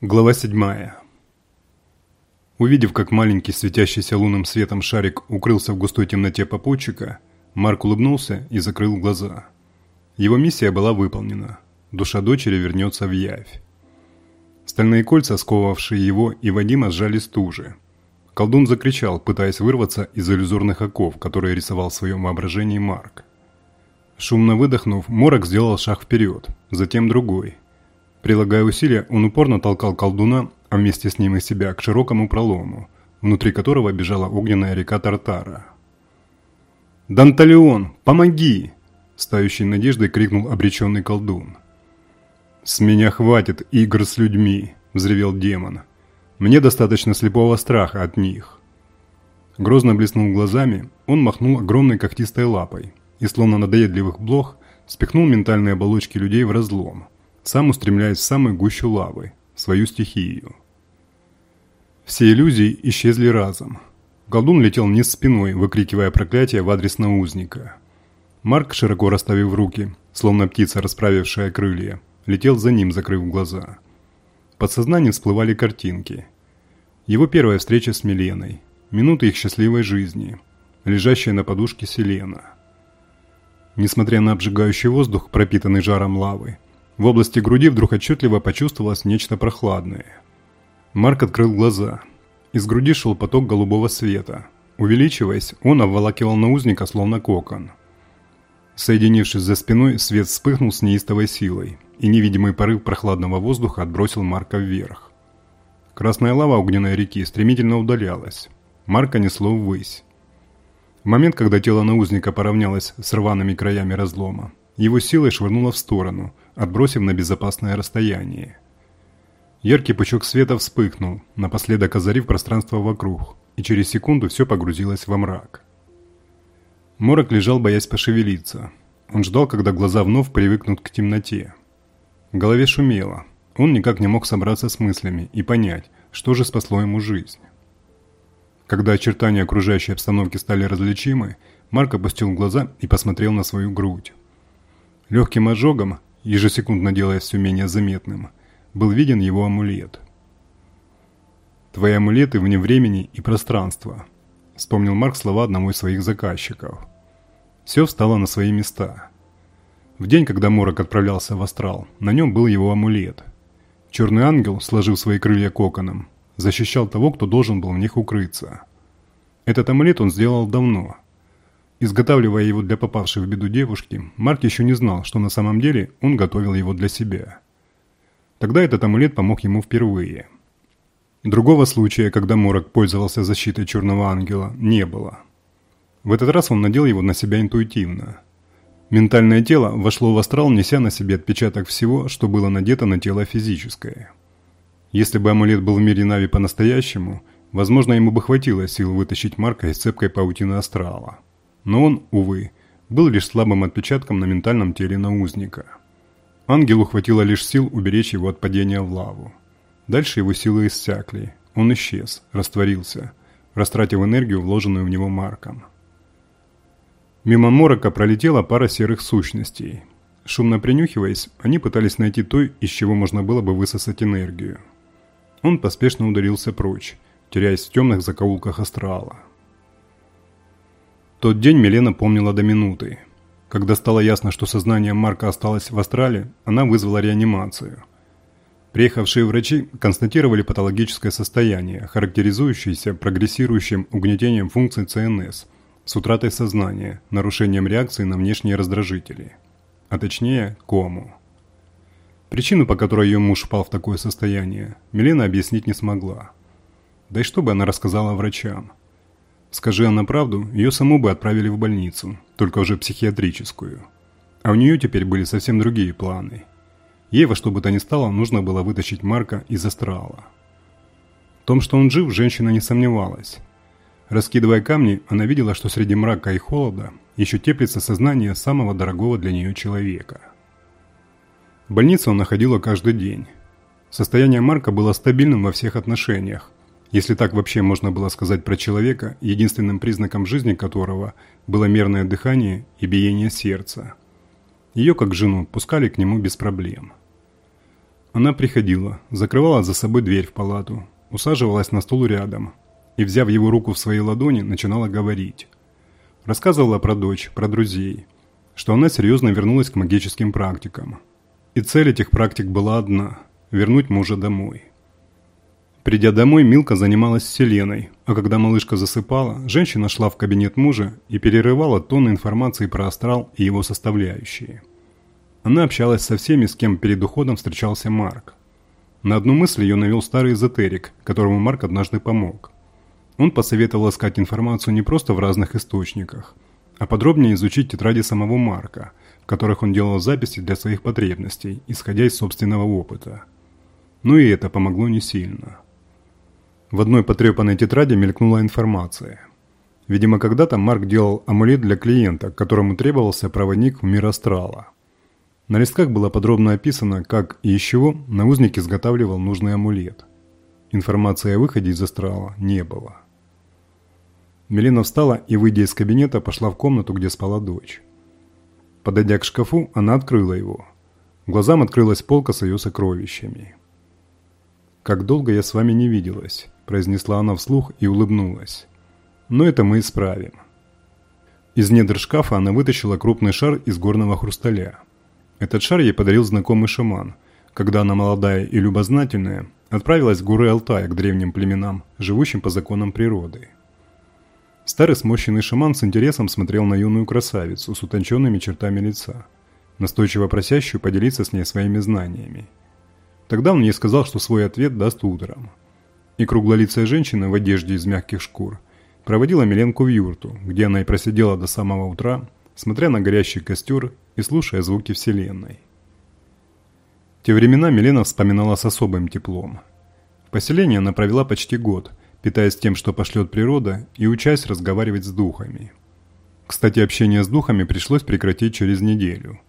Глава 7. Увидев, как маленький светящийся лунным светом шарик укрылся в густой темноте попутчика, Марк улыбнулся и закрыл глаза. Его миссия была выполнена. Душа дочери вернется в явь. Стальные кольца, сковавшие его и Вадима, сжались туже. Колдун закричал, пытаясь вырваться из иллюзорных оков, которые рисовал в своем воображении Марк. Шумно выдохнув, Морок сделал шаг вперед, затем другой – Прилагая усилия, он упорно толкал колдуна, а вместе с ним и себя, к широкому пролому, внутри которого бежала огненная река Тартара. «Данталеон, помоги!» – стающей надеждой крикнул обреченный колдун. «С меня хватит игр с людьми!» – взревел демон. «Мне достаточно слепого страха от них». Грозно блеснул глазами, он махнул огромной когтистой лапой и, словно надоедливых блох, спихнул ментальные оболочки людей в разлом – сам устремляясь в самую гущу лавы, свою стихию. Все иллюзии исчезли разом. Колдун летел вниз спиной, выкрикивая проклятие в адрес наузника. Марк, широко расставив руки, словно птица, расправившая крылья, летел за ним, закрыв глаза. В подсознании всплывали картинки. Его первая встреча с Миленой, минуты их счастливой жизни, лежащая на подушке Селена. Несмотря на обжигающий воздух, пропитанный жаром лавы, в области груди вдруг отчетливо почувствовалось нечто прохладное. Марк открыл глаза. Из груди шел поток голубого света. Увеличиваясь, он обволакивал наузника словно кокон. Соединившись за спиной, свет вспыхнул с неистовой силой, и невидимый порыв прохладного воздуха отбросил Марка вверх. Красная лава огненной реки стремительно удалялась. Марка несло ввысь. В момент, когда тело наузника поравнялось с рваными краями разлома, его силой швырнуло в сторону, отбросив на безопасное расстояние. Яркий пучок света вспыхнул, напоследок озарив пространство вокруг, и через секунду все погрузилось во мрак. Морок лежал, боясь пошевелиться. Он ждал, когда глаза вновь привыкнут к темноте. В голове шумело. Он никак не мог собраться с мыслями и понять, что же спасло ему жизнь. Когда очертания окружающей обстановки стали различимы, Марк опустил глаза и посмотрел на свою грудь. Легким ожогом, ежесекундно делаясь все менее заметным, был виден его амулет. «Твои амулеты вне времени и пространства», — вспомнил Марк слова одного из своих заказчиков. Все встало на свои места. В день, когда Морок отправлялся в астрал, на нем был его амулет. Черный ангел, сложив свои крылья коконом, защищал того, кто должен был в них укрыться. Этот амулет он сделал давно — Изготавливая его для попавшей в беду девушки, Марк еще не знал, что на самом деле он готовил его для себя. Тогда этот амулет помог ему впервые. Другого случая, когда Морок пользовался защитой Черного Ангела, не было. В этот раз он надел его на себя интуитивно. Ментальное тело вошло в астрал, неся на себе отпечаток всего, что было надето на тело физическое. Если бы амулет был в мире Нави по-настоящему, возможно, ему бы хватило сил вытащить Марка из цепкой паутины астрала но он, увы, был лишь слабым отпечатком на ментальном теле наузника. Ангелу хватило лишь сил уберечь его от падения в лаву. Дальше его силы иссякли, он исчез, растворился, растратив энергию, вложенную в него Марком. Мимо Морока пролетела пара серых сущностей. Шумно принюхиваясь, они пытались найти той, из чего можно было бы высосать энергию. Он поспешно ударился прочь, теряясь в темных закоулках астрала. Тот день Милена помнила до минуты. Когда стало ясно, что сознание Марка осталось в астрале, она вызвала реанимацию. Приехавшие врачи констатировали патологическое состояние, характеризующееся прогрессирующим угнетением функций ЦНС с утратой сознания, нарушением реакции на внешние раздражители, а точнее кому. Причину, по которой ее муж впал в такое состояние, Милена объяснить не смогла. Да и что бы она рассказала врачам? Скажи она правду, ее саму бы отправили в больницу, только уже психиатрическую. А у нее теперь были совсем другие планы. Ей во что бы то ни стало нужно было вытащить Марка из астрала. В том, что он жив, женщина не сомневалась. Раскидывая камни, она видела, что среди мрака и холода еще теплится сознание самого дорогого для нее человека. В больнице он находила каждый день. Состояние Марка было стабильным во всех отношениях, если так вообще можно было сказать про человека, единственным признаком жизни которого было мерное дыхание и биение сердца. Ее, как жену, пускали к нему без проблем. Она приходила, закрывала за собой дверь в палату, усаживалась на стул рядом и, взяв его руку в свои ладони, начинала говорить. Рассказывала про дочь, про друзей, что она серьезно вернулась к магическим практикам. И цель этих практик была одна – вернуть мужа домой. Придя домой, Милка занималась Селеной, а когда малышка засыпала, женщина шла в кабинет мужа и перерывала тонны информации про астрал и его составляющие. Она общалась со всеми, с кем перед уходом встречался Марк. На одну мысль ее навел старый эзотерик, которому Марк однажды помог. Он посоветовал искать информацию не просто в разных источниках, а подробнее изучить тетради самого Марка, в которых он делал записи для своих потребностей, исходя из собственного опыта. Но и это помогло не сильно. В одной потрепанной тетради мелькнула информация. Видимо, когда-то Марк делал амулет для клиента, которому требовался проводник в мир астрала. На листках было подробно описано, как и из чего наузник изготавливал нужный амулет. Информации о выходе из астрала не было. Мелина встала и, выйдя из кабинета, пошла в комнату, где спала дочь. Подойдя к шкафу, она открыла его. Глазам открылась полка с ее сокровищами. «Как долго я с вами не виделась», – произнесла она вслух и улыбнулась. «Но это мы исправим». Из недр шкафа она вытащила крупный шар из горного хрусталя – этот шар ей подарил знакомый шаман, когда она молодая и любознательная отправилась в горы Алтая к древним племенам, живущим по законам природы. Старый смощенный шаман с интересом смотрел на юную красавицу с утонченными чертами лица, настойчиво просящую поделиться с ней своими знаниями. Тогда он ей сказал, что свой ответ даст утром. И круглолицая женщина в одежде из мягких шкур проводила Миленку в юрту, где она и просидела до самого утра, смотря на горящий костер и слушая звуки Вселенной. те времена Милена вспоминала с особым теплом. В поселении она провела почти год, питаясь тем, что пошлет природа, и учась разговаривать с духами. Кстати, общение с духами пришлось прекратить через неделю.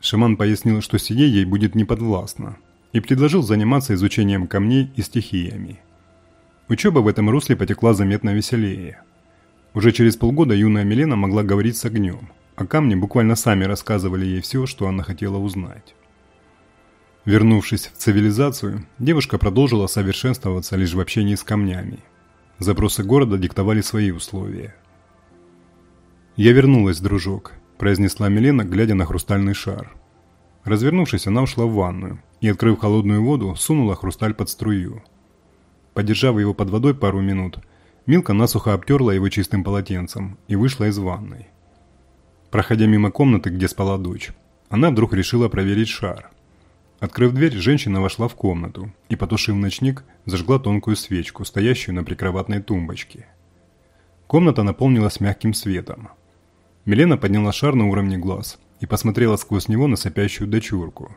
Шаман пояснил, что сие ей будет неподвластно, и предложил заниматься изучением камней и стихиями. Учеба в этом русле потекла заметно веселее. Уже через полгода юная Милена могла говорить с огнем – а камни буквально сами рассказывали ей все, что она хотела узнать. Вернувшись в цивилизацию, девушка продолжила совершенствоваться лишь в общении с камнями. Запросы города диктовали свои условия. «Я вернулась, дружок», – произнесла Милена, глядя на хрустальный шар. Развернувшись, она ушла в ванную и, открыв холодную воду, сунула хрусталь под струю. Подержав его под водой пару минут, Милка насухо обтерла его чистым полотенцем и вышла из ванной. Проходя мимо комнаты, где спала дочь, она вдруг решила проверить шар. Открыв дверь, женщина вошла в комнату и, потушив ночник, зажгла тонкую свечку, стоящую на прикроватной тумбочке. Комната наполнилась мягким светом. Милена подняла шар на уровне глаз и посмотрела сквозь него на сопящую дочурку.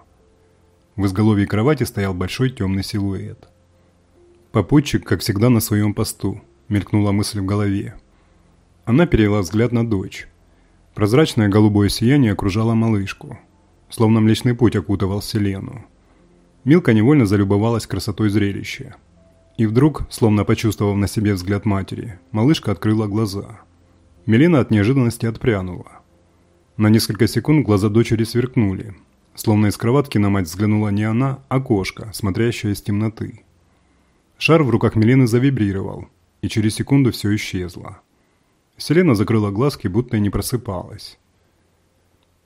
В изголовье кровати стоял большой темный силуэт. Попутчик, как всегда, на своем посту, мелькнула мысль в голове. Она перевела взгляд на дочь. Прозрачное голубое сияние окружало малышку, словно Млечный Путь окутывал Селену. Милка невольно залюбовалась красотой зрелища. И вдруг, словно почувствовав на себе взгляд матери, малышка открыла глаза. Милена от неожиданности отпрянула. На несколько секунд глаза дочери сверкнули, словно из кроватки на мать взглянула не она, а кошка, смотрящая из темноты. Шар в руках Милены завибрировал, и через секунду все исчезло. Селена закрыла глазки, будто и не просыпалась.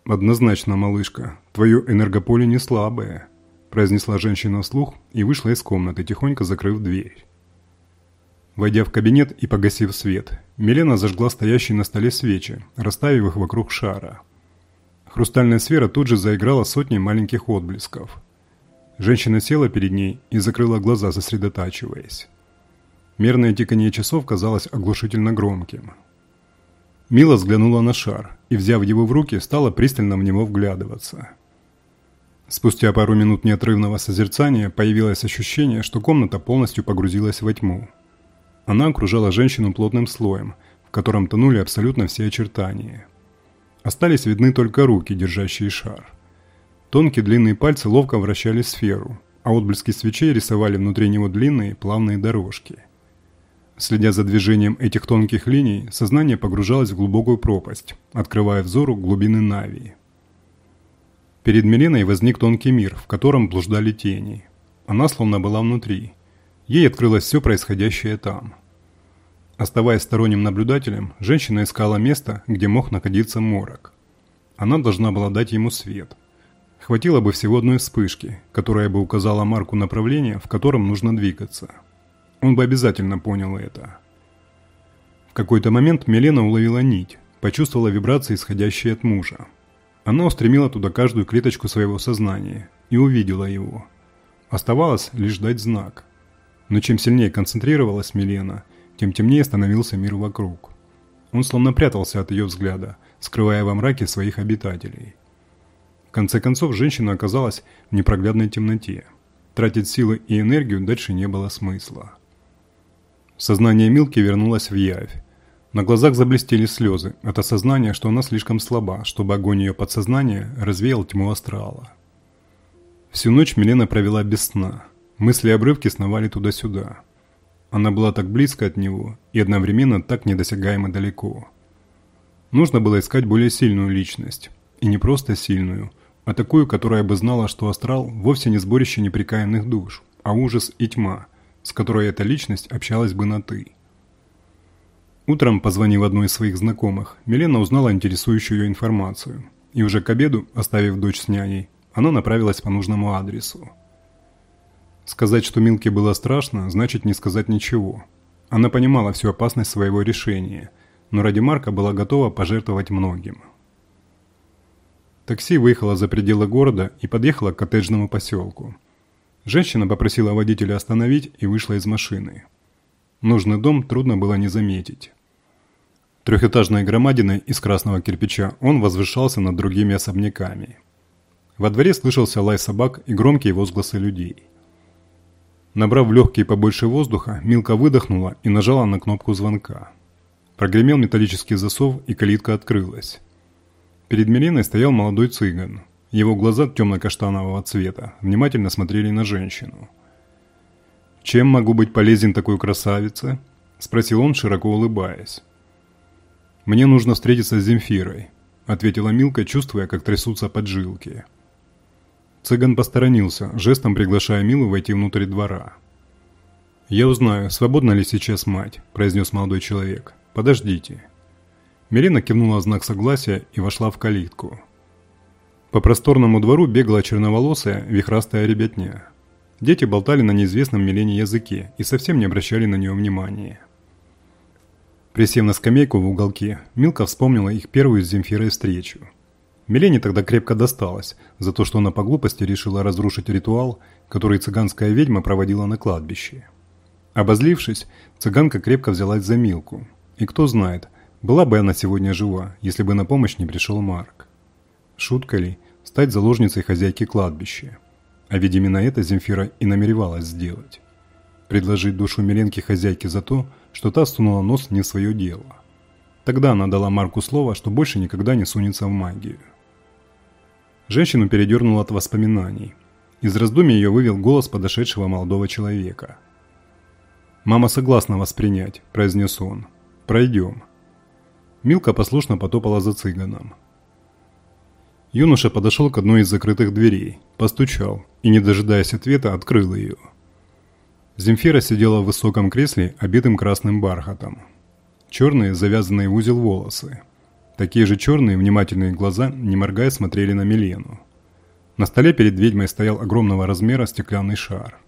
«Однозначно, малышка, твое энергополе не слабое», произнесла женщина вслух и вышла из комнаты, тихонько закрыв дверь. Войдя в кабинет и погасив свет, Милена зажгла стоящие на столе свечи, расставив их вокруг шара. Хрустальная сфера тут же заиграла сотней маленьких отблесков. Женщина села перед ней и закрыла глаза, сосредотачиваясь. Мерное тиканье часов казалось оглушительно громким. Мила взглянула на шар и, взяв его в руки, стала пристально в него вглядываться. Спустя пару минут неотрывного созерцания появилось ощущение, что комната полностью погрузилась во тьму. Она окружала женщину плотным слоем, в котором тонули абсолютно все очертания. Остались видны только руки, держащие шар. Тонкие длинные пальцы ловко вращали сферу, а отблески свечей рисовали внутри него длинные плавные дорожки – Следя за движением этих тонких линий, сознание погружалось в глубокую пропасть, открывая взору глубины Навии. Перед Миленой возник тонкий мир, в котором блуждали тени. Она словно была внутри. Ей открылось все происходящее там. Оставаясь сторонним наблюдателем, женщина искала место, где мог находиться морок. Она должна была дать ему свет. Хватило бы всего одной вспышки, которая бы указала Марку направление, в котором нужно двигаться. Он бы обязательно понял это. В какой-то момент Милена уловила нить, почувствовала вибрации, исходящие от мужа. Она устремила туда каждую клеточку своего сознания и увидела его. Оставалось лишь дать знак. Но чем сильнее концентрировалась Милена, тем темнее становился мир вокруг. Он словно прятался от ее взгляда, скрывая во мраке своих обитателей. В конце концов, женщина оказалась в непроглядной темноте. Тратить силы и энергию дальше не было смысла. Сознание Милки вернулось в явь. На глазах заблестели слезы от осознания, что она слишком слаба, чтобы огонь ее подсознания развеял тьму астрала. Всю ночь Милена провела без сна. Мысли и обрывки сновали туда-сюда. Она была так близко от него и одновременно так недосягаемо далеко. Нужно было искать более сильную личность. И не просто сильную, а такую, которая бы знала, что астрал вовсе не сборище неприкаянных душ, а ужас и тьма – с которой эта личность общалась бы на «ты». Утром, позвонив одной из своих знакомых, Милена узнала интересующую ее информацию. И уже к обеду, оставив дочь с няней, она направилась по нужному адресу. Сказать, что Милке было страшно, значит не сказать ничего. Она понимала всю опасность своего решения, но ради Марка была готова пожертвовать многим. Такси выехало за пределы города и подъехало к коттеджному поселку – Женщина попросила водителя остановить и вышла из машины. Нужный дом трудно было не заметить. Трехэтажной громадиной из красного кирпича он возвышался над другими особняками. Во дворе слышался лай собак и громкие возгласы людей. Набрав легкие побольше воздуха, Милка выдохнула и нажала на кнопку звонка. Прогремел металлический засов, и калитка открылась. Перед Миленой стоял молодой цыган. Его глаза темно-каштанового цвета внимательно смотрели на женщину. «Чем могу быть полезен такой красавице?» – спросил он, широко улыбаясь. «Мне нужно встретиться с Земфирой», – ответила Милка, чувствуя, как трясутся поджилки. Цыган посторонился, жестом приглашая Милу войти внутрь двора. «Я узнаю, свободна ли сейчас мать», – произнес молодой человек. «Подождите». Мирина кивнула знак согласия и вошла в калитку. По просторному двору бегала черноволосая, вихрастая ребятня. Дети болтали на неизвестном Милене языке и совсем не обращали на нее внимания. Присев на скамейку в уголке, Милка вспомнила их первую с Земфирой встречу. Милене тогда крепко досталось за то, что она по глупости решила разрушить ритуал, который цыганская ведьма проводила на кладбище. Обозлившись, цыганка крепко взялась за Милку. И кто знает, была бы она сегодня жива, если бы на помощь не пришел Марк. Шутка ли стать заложницей хозяйки кладбища? А ведь именно это Земфира и намеревалась сделать. Предложить душу Миленки хозяйке за то, что та сунула нос не в свое дело. Тогда она дала Марку слово, что больше никогда не сунется в магию. Женщину передернуло от воспоминаний. Из раздумий ее вывел голос подошедшего молодого человека. «Мама согласна воспринять», – произнес он. «Пройдем». Милка послушно потопала за цыганом. Юноша подошел к одной из закрытых дверей, постучал и, не дожидаясь ответа, открыл ее. Земфира сидела в высоком кресле, обитым красным бархатом. Черные, завязанные в узел волосы. Такие же черные, внимательные глаза, не моргая, смотрели на Милену. На столе перед ведьмой стоял огромного размера стеклянный шар.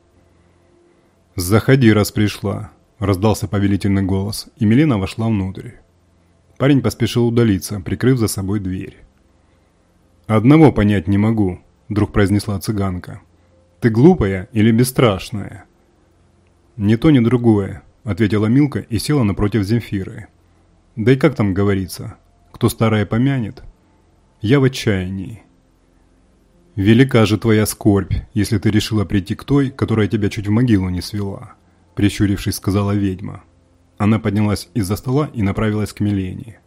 «Заходи, раз пришла», – раздался повелительный голос, и Милена вошла внутрь. Парень поспешил удалиться, прикрыв за собой дверь. «Одного понять не могу», – вдруг произнесла цыганка. «Ты глупая или бесстрашная?» «Ни то, ни другое», – ответила Милка и села напротив Земфиры. «Да и как там говорится? Кто старое помянет?» «Я в отчаянии». «Велика же твоя скорбь, если ты решила прийти к той, которая тебя чуть в могилу не свела», – прищурившись, сказала ведьма. Она поднялась из-за стола и направилась к Милене.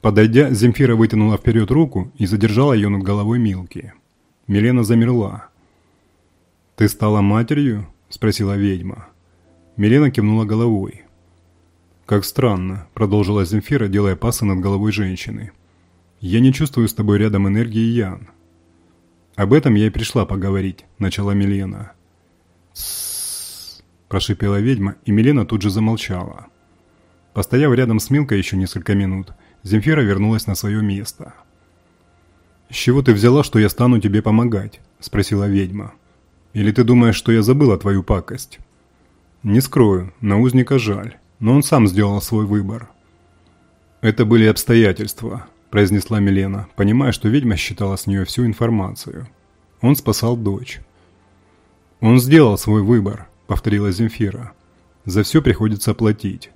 Подойдя, Земфира вытянула вперед руку и задержала ее над головой Милки. Милена замерла. «Ты стала матерью?» – спросила ведьма. Милена кивнула головой. «Как странно», – продолжила Земфира, делая пасы над головой женщины. «Я не чувствую с тобой рядом энергии Ян». «Об этом я и пришла поговорить», – начала Милена. «Тссс», – прошипела ведьма, и Милена тут же замолчала. Постояв рядом с Милкой еще несколько минут, Земфира вернулась на свое место. «С чего ты взяла, что я стану тебе помогать?» – спросила ведьма. «Или ты думаешь, что я забыла твою пакость?» «Не скрою, на узника жаль, но он сам сделал свой выбор». «Это были обстоятельства», – произнесла Милена, понимая, что ведьма считала с нее всю информацию. Он спасал дочь. «Он сделал свой выбор», – повторила Земфира. «За все приходится платить».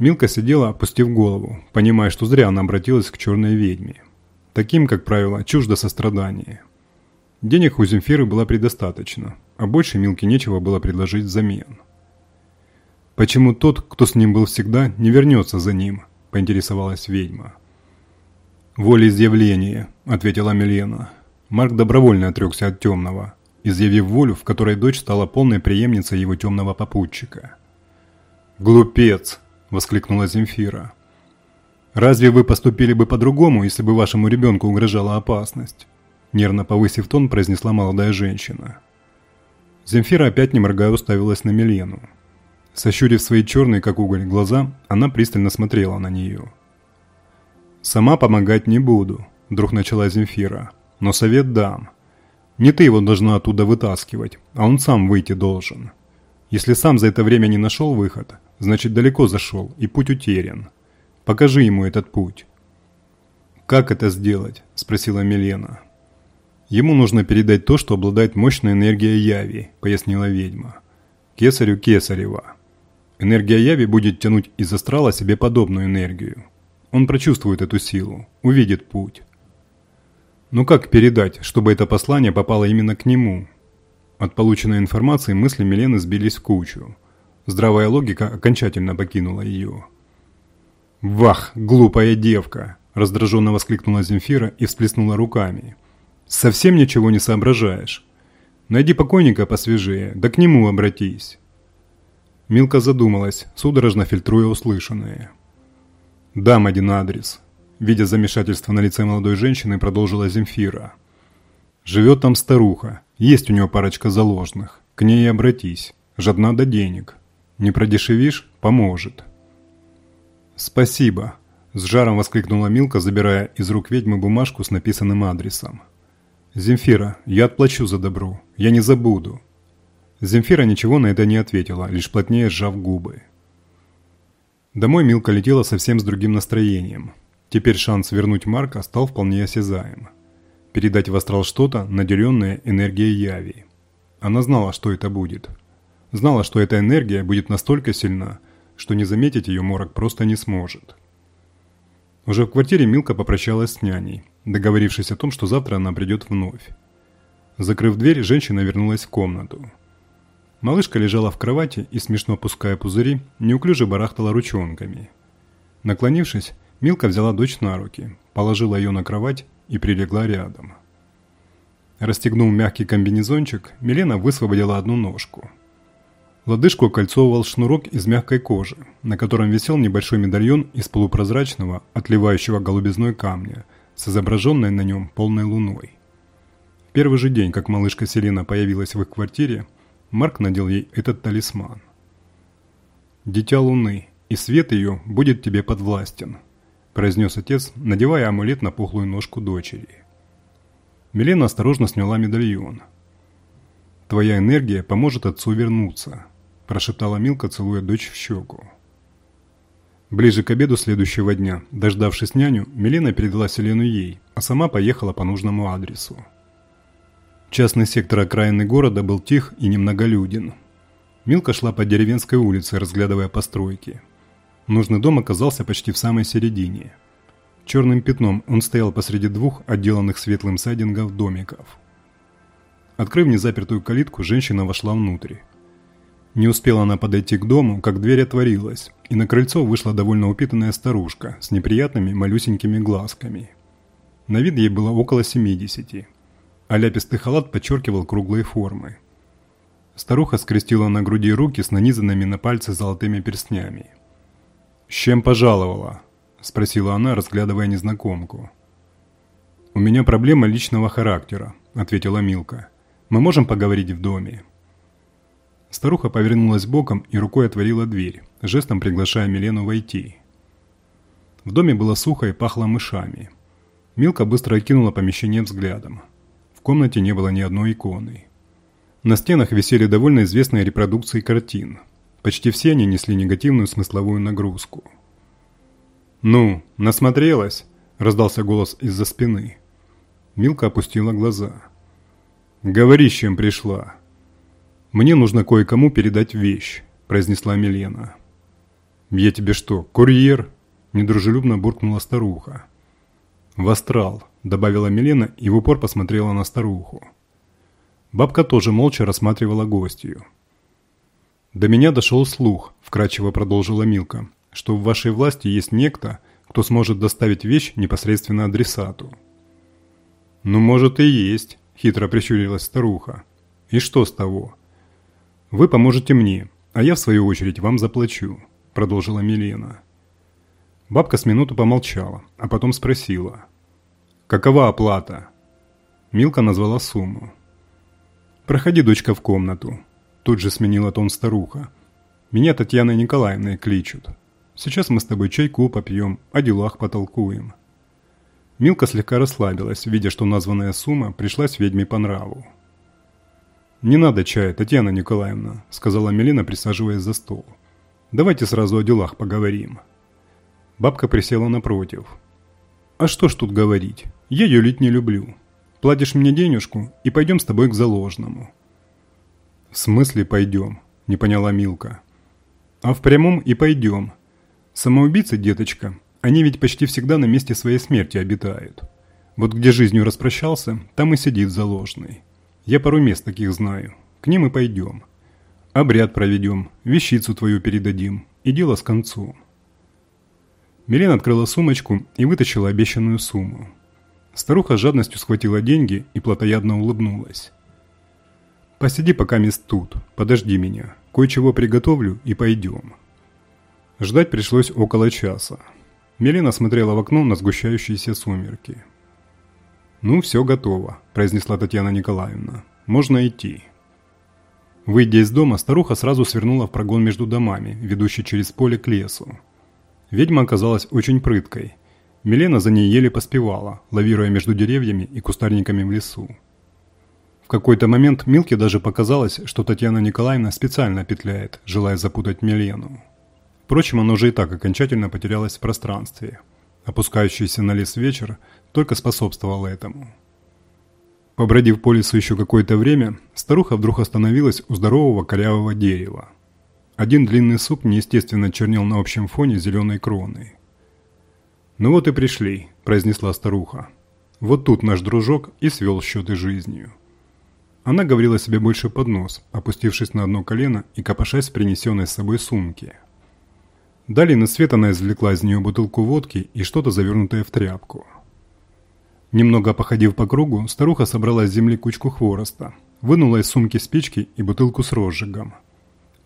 Милка сидела, опустив голову, понимая, что зря она обратилась к черной ведьме. Таким, как правило, чуждо сострадание. Денег у Земфиры было предостаточно, а больше Милке нечего было предложить взамен. «Почему тот, кто с ним был всегда, не вернется за ним?» – поинтересовалась ведьма. «Волеизъявление», – ответила Милена. Марк добровольно отрекся от темного, изъявив волю, в которой дочь стала полной преемницей его темного попутчика. «Глупец!» – воскликнула Земфира. «Разве вы поступили бы по-другому, если бы вашему ребенку угрожала опасность?» Нервно повысив тон, произнесла молодая женщина. Земфира опять не моргая уставилась на Милену. Сощурив свои черные, как уголь, глаза, она пристально смотрела на нее. «Сама помогать не буду», – вдруг начала Земфира. «Но совет дам. Не ты его должна оттуда вытаскивать, а он сам выйти должен. Если сам за это время не нашел выход, значит далеко зашел и путь утерян. Покажи ему этот путь». «Как это сделать?» – спросила Милена. «Ему нужно передать то, что обладает мощной энергией Яви», – пояснила ведьма. «Кесарю Кесарева. Энергия Яви будет тянуть из астрала себе подобную энергию. Он прочувствует эту силу, увидит путь. Но как передать, чтобы это послание попало именно к нему? От полученной информации мысли Милены сбились в кучу. Здравая логика окончательно покинула ее. «Вах, глупая девка!» – раздраженно воскликнула Земфира и всплеснула руками. «Совсем ничего не соображаешь. Найди покойника посвежее, да к нему обратись». Милка задумалась, судорожно фильтруя услышанное. «Дам один адрес», – видя замешательство на лице молодой женщины, продолжила Земфира. «Живет там старуха, есть у нее парочка заложных, к ней и обратись, жадна до денег. Не продешевишь – поможет». «Спасибо», – с жаром воскликнула Милка, забирая из рук ведьмы бумажку с написанным адресом. «Земфира, я отплачу за добро, я не забуду». Земфира ничего на это не ответила, лишь плотнее сжав губы. Домой Милка летела совсем с другим настроением. Теперь шанс вернуть Марка стал вполне осязаем. Передать в астрал что-то, наделенное энергией Яви. Она знала, что это будет. Знала, что эта энергия будет настолько сильна, что не заметить ее Морок просто не сможет. Уже в квартире Милка попрощалась с няней, договорившись о том, что завтра она придет вновь. Закрыв дверь, женщина вернулась в комнату. Малышка лежала в кровати и, смешно пуская пузыри, неуклюже барахтала ручонками. Наклонившись, Милка взяла дочь на руки, положила ее на кровать и прилегла рядом. Расстегнув мягкий комбинезончик, Милена высвободила одну ножку. Лодыжку окольцовывал шнурок из мягкой кожи, на котором висел небольшой медальон из полупрозрачного, отливающего голубизной камня, с изображенной на нем полной луной. В первый же день, как малышка Селена появилась в их квартире, Марк надел ей этот талисман. «Дитя Луны, и свет ее будет тебе подвластен», произнес отец, надевая амулет на пухлую ножку дочери. Милена осторожно сняла медальон. «Твоя энергия поможет отцу вернуться», прошептала Милка, целуя дочь в щеку. Ближе к обеду следующего дня, дождавшись няню, Милена передала Селену ей, а сама поехала по нужному адресу. Частный сектор окраины города был тих и немноголюден. Милка шла по деревенской улице, разглядывая постройки. Нужный дом оказался почти в самой середине. Черным пятном он стоял посреди двух отделанных светлым сайдингов домиков. Открыв незапертую калитку, женщина вошла внутрь. Не успела она подойти к дому, как дверь отворилась, и на крыльцо вышла довольно упитанная старушка с неприятными малюсенькими глазками. На вид ей было около 70 а ляпистый халат подчеркивал круглые формы. Старуха скрестила на груди руки с нанизанными на пальцы золотыми перстнями. «С чем пожаловала?» – спросила она, разглядывая незнакомку. «У меня проблема личного характера», – ответила Милка. «Мы можем поговорить в доме?» Старуха повернулась боком и рукой отворила дверь, жестом приглашая Милену войти. В доме было сухо и пахло мышами. Милка быстро окинула помещение взглядом. В комнате не было ни одной иконы. На стенах висели довольно известные репродукции картин. Почти все они несли негативную смысловую нагрузку. «Ну, насмотрелась?» – раздался голос из-за спины. Милка опустила глаза. «Говори, с чем пришла». «Мне нужно кое-кому передать вещь», – произнесла Милена. «Я тебе что, курьер?» – недружелюбно буркнула старуха. «В астрал», – добавила Милена и в упор посмотрела на старуху. Бабка тоже молча рассматривала гостью. «До меня дошел слух», – вкратчиво продолжила Милка, «что в вашей власти есть некто, кто сможет доставить вещь непосредственно адресату». «Ну, может и есть», – хитро прищурилась старуха. «И что с того?» «Вы поможете мне, а я, в свою очередь, вам заплачу», – продолжила Милена. Бабка с минуту помолчала, а потом спросила. «Какова оплата?» Милка назвала сумму. «Проходи, дочка, в комнату», – тут же сменила тон старуха. «Меня Татьяной Николаевной кличут. Сейчас мы с тобой чайку попьем, о делах потолкуем». Милка слегка расслабилась, видя, что названная сумма пришлась ведьме по нраву. «Не надо чая, Татьяна Николаевна», – сказала Мелина, присаживаясь за стол. «Давайте сразу о делах поговорим». Бабка присела напротив. «А что ж тут говорить? Я юлить не люблю. Платишь мне денежку, и пойдем с тобой к заложному». «В смысле пойдем?» – не поняла Милка. «А в прямом и пойдем. Самоубийцы, деточка, они ведь почти всегда на месте своей смерти обитают. Вот где жизнью распрощался, там и сидит заложный. Я пару мест таких знаю. К ним и пойдем. Обряд проведем, вещицу твою передадим, и дело с концом». Милена открыла сумочку и вытащила обещанную сумму. Старуха с жадностью схватила деньги и плотоядно улыбнулась. «Посиди пока мест тут, подожди меня, кое-чего приготовлю и пойдем». Ждать пришлось около часа. Милена смотрела в окно на сгущающиеся сумерки. «Ну, все готово», – произнесла Татьяна Николаевна. «Можно идти». Выйдя из дома, старуха сразу свернула в прогон между домами, ведущий через поле к лесу. Ведьма оказалась очень прыткой. Милена за ней еле поспевала, лавируя между деревьями и кустарниками в лесу. Какой-то момент Милке даже показалось, что Татьяна Николаевна специально петляет, желая запутать Милену. Впрочем, она уже и так окончательно потерялась в пространстве. Опускающийся на лес вечер только способствовал этому. Побродив по лесу еще какое-то время, старуха вдруг остановилась у здорового корявого дерева. Один длинный сук неестественно чернел на общем фоне зеленой кроны. «Ну вот и пришли», – произнесла старуха. «Вот тут наш дружок и свел счеты жизнью». Она говорила себе больше под нос, опустившись на одно колено и копошась в принесенной с собой сумке. Далее на свет она извлекла из нее бутылку водки и что-то завернутое в тряпку. Немного походив по кругу, старуха собрала с земли кучку хвороста, вынула из сумки спички и бутылку с розжигом –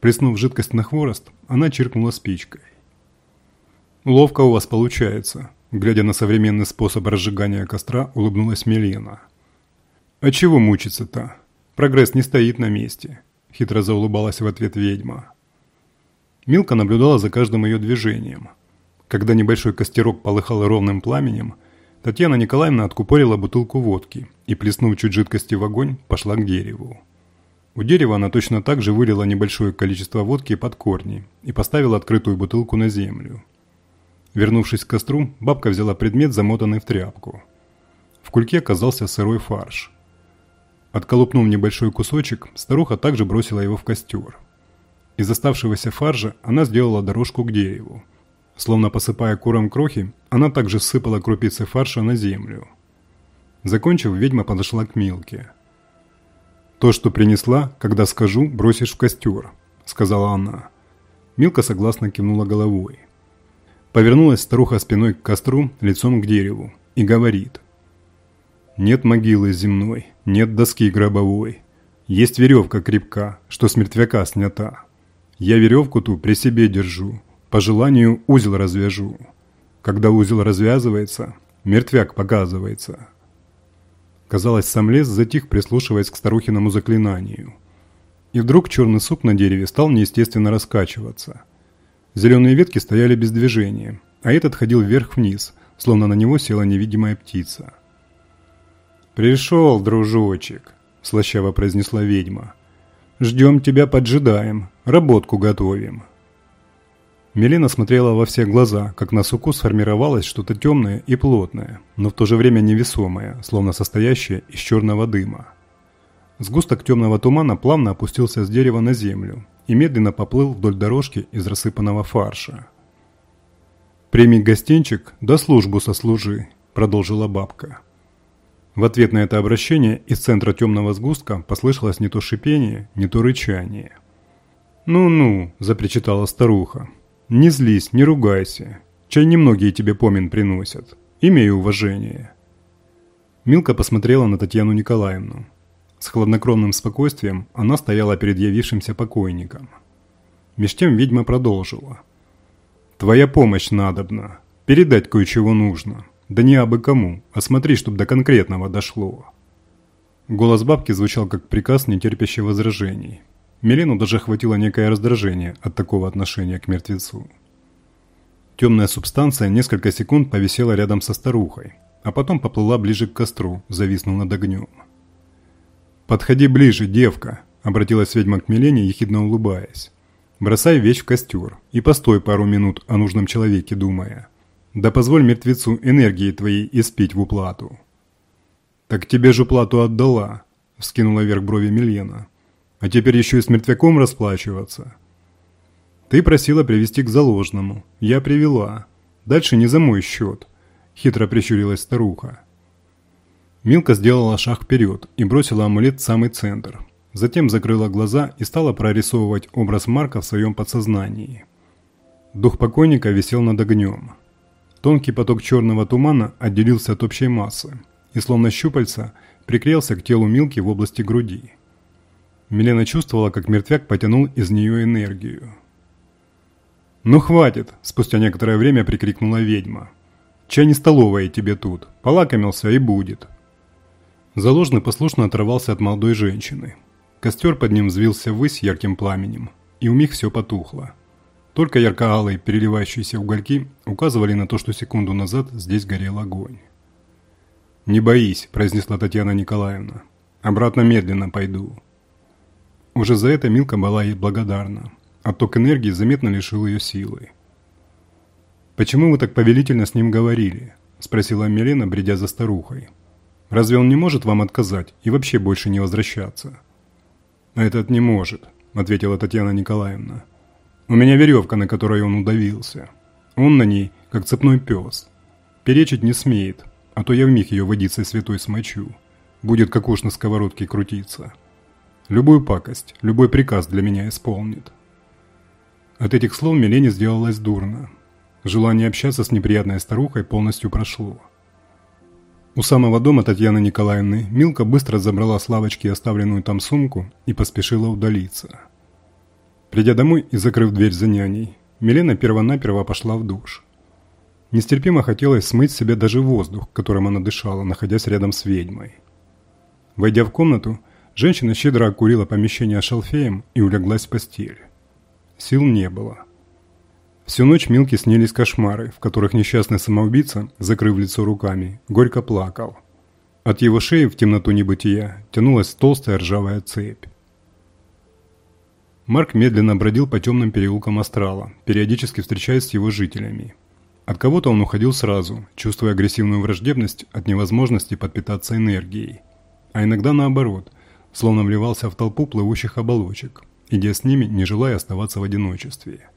Плеснув жидкость на хворост, она чиркнула спичкой. «Ловко у вас получается», – глядя на современный способ разжигания костра, улыбнулась Милена. «А чего мучиться-то? Прогресс не стоит на месте», – хитро заулыбалась в ответ ведьма. Милка наблюдала за каждым ее движением. Когда небольшой костерок полыхал ровным пламенем, Татьяна Николаевна откупорила бутылку водки и, плеснув чуть жидкости в огонь, пошла к дереву. У дерева она точно так же вылила небольшое количество водки под корни и поставила открытую бутылку на землю. Вернувшись к костру, бабка взяла предмет, замотанный в тряпку. В кульке оказался сырой фарш. Отколупнув небольшой кусочек, старуха также бросила его в костер. Из оставшегося фаржа она сделала дорожку к дереву. Словно посыпая куром крохи, она также сыпала крупицы фарша на землю. Закончив, ведьма подошла к Милке. «То, что принесла, когда скажу, бросишь в костер», – сказала она. Милка согласно кивнула головой. Повернулась старуха спиной к костру, лицом к дереву, и говорит. «Нет могилы земной, нет доски гробовой. Есть веревка крепка, что с мертвяка снята. Я веревку ту при себе держу, по желанию узел развяжу. Когда узел развязывается, мертвяк показывается. Казалось, сам лес затих, прислушиваясь к старухиному заклинанию. И вдруг черный сук на дереве стал неестественно раскачиваться. Зеленые ветки стояли без движения, а этот ходил вверх-вниз, словно на него села невидимая птица. «Пришел, дружочек», – слащаво произнесла ведьма. «Ждем тебя, поджидаем, работку готовим». Мелина смотрела во все глаза, как на суку сформировалось что-то темное и плотное, но в то же время невесомое, словно состоящее из черного дыма. Сгусток темного тумана плавно опустился с дерева на землю и медленно поплыл вдоль дорожки из рассыпанного фарша. «Прими гостинчик, да службу сослужи», – продолжила бабка. В ответ на это обращение из центра темного сгустка послышалось не то шипение, не то рычание. «Ну-ну», – запричитала старуха, «Не злись, не ругайся. Чай немногие тебе помин приносят. Имей уважение». Милка посмотрела на Татьяну Николаевну. С хладнокровным спокойствием она стояла перед явившимся покойником. Меж тем ведьма продолжила. «Твоя помощь надобна. Передать кое-чего нужно. Да не абы кому, а смотри, чтоб до конкретного дошло». Голос бабки звучал как приказ, не терпящий возражений. Милену даже охватило некое раздражение от такого отношения к мертвецу. Темная субстанция несколько секунд повисела рядом со старухой, а потом поплыла ближе к костру, зависнув над огнем. «Подходи ближе, девка!» – обратилась ведьма к Милене, ехидно улыбаясь. «Бросай вещь в костер и постой пару минут о нужном человеке, думая. Да позволь мертвецу энергии твоей испить в уплату». «Так тебе же плату отдала», – вскинула вверх брови Милена. А теперь еще и с мертвяком расплачиваться. Ты просила привести к заложному. Я привела. Дальше не за мой счет. Хитро прищурилась старуха. Милка сделала шаг вперед и бросила амулет в самый центр. Затем закрыла глаза и стала прорисовывать образ Марка в своем подсознании. Дух покойника висел над огнем. Тонкий поток черного тумана отделился от общей массы и, словно щупальца, приклеился к телу Милки в области груди. Милена чувствовала, как мертвяк потянул из нее энергию. «Ну хватит!» – спустя некоторое время прикрикнула ведьма. «Чай не столовая тебе тут. Полакомился и будет». Заложный послушно оторвался от молодой женщины. Костер под ним взвился ввысь ярким пламенем, и у них все потухло. Только ярко-алые переливающиеся угольки указывали на то, что секунду назад здесь горел огонь. «Не боись», – произнесла Татьяна Николаевна. «Обратно медленно пойду». Уже за это Милка была ей благодарна. Отток энергии заметно лишил ее силы. «Почему вы так повелительно с ним говорили?» – спросила Милена, бредя за старухой. «Разве он не может вам отказать и вообще больше не возвращаться?» «Этот не может», – ответила Татьяна Николаевна. «У меня веревка, на которой он удавился. Он на ней, как цепной пес. Перечить не смеет, а то я вмиг ее водицей святой смочу. Будет как уж на сковородке крутиться». Любую пакость, любой приказ для меня исполнит. От этих слов Милене сделалось дурно. Желание общаться с неприятной старухой полностью прошло. У самого дома Татьяны Николаевны Милка быстро забрала с лавочки оставленную там сумку и поспешила удалиться. Придя домой и закрыв дверь за няней, Милена первонаперво пошла в душ. Нестерпимо хотелось смыть себе даже воздух, которым она дышала, находясь рядом с ведьмой. Войдя в комнату, Женщина щедро окурила помещение шалфеем и улеглась в постель. Сил не было. Всю ночь Милке снились кошмары, в которых несчастный самоубийца, закрыв лицо руками, горько плакал. От его шеи в темноту небытия тянулась толстая ржавая цепь. Марк медленно бродил по темным переулкам астрала, периодически встречаясь с его жителями. От кого-то он уходил сразу, чувствуя агрессивную враждебность от невозможности подпитаться энергией. А иногда наоборот, словно вливался в толпу плывущих оболочек, идя с ними, не желая оставаться в одиночестве.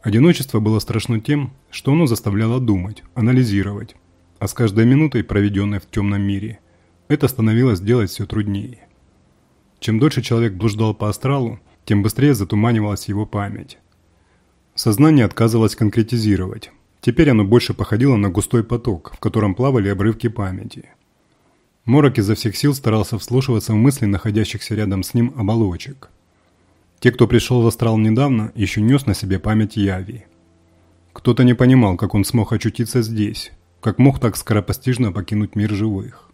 Одиночество было страшно тем, что оно заставляло думать, анализировать, а с каждой минутой, проведенной в темном мире, это становилось делать все труднее. Чем дольше человек блуждал по астралу, тем быстрее затуманивалась его память. Сознание отказывалось конкретизировать. Теперь оно больше походило на густой поток, в котором плавали обрывки памяти – Морок изо всех сил старался вслушиваться в мысли находящихся рядом с ним оболочек. Те, кто пришел в астрал недавно, еще нес на себе память Яви. Кто-то не понимал, как он смог очутиться здесь, как мог так скоропостижно покинуть мир живых.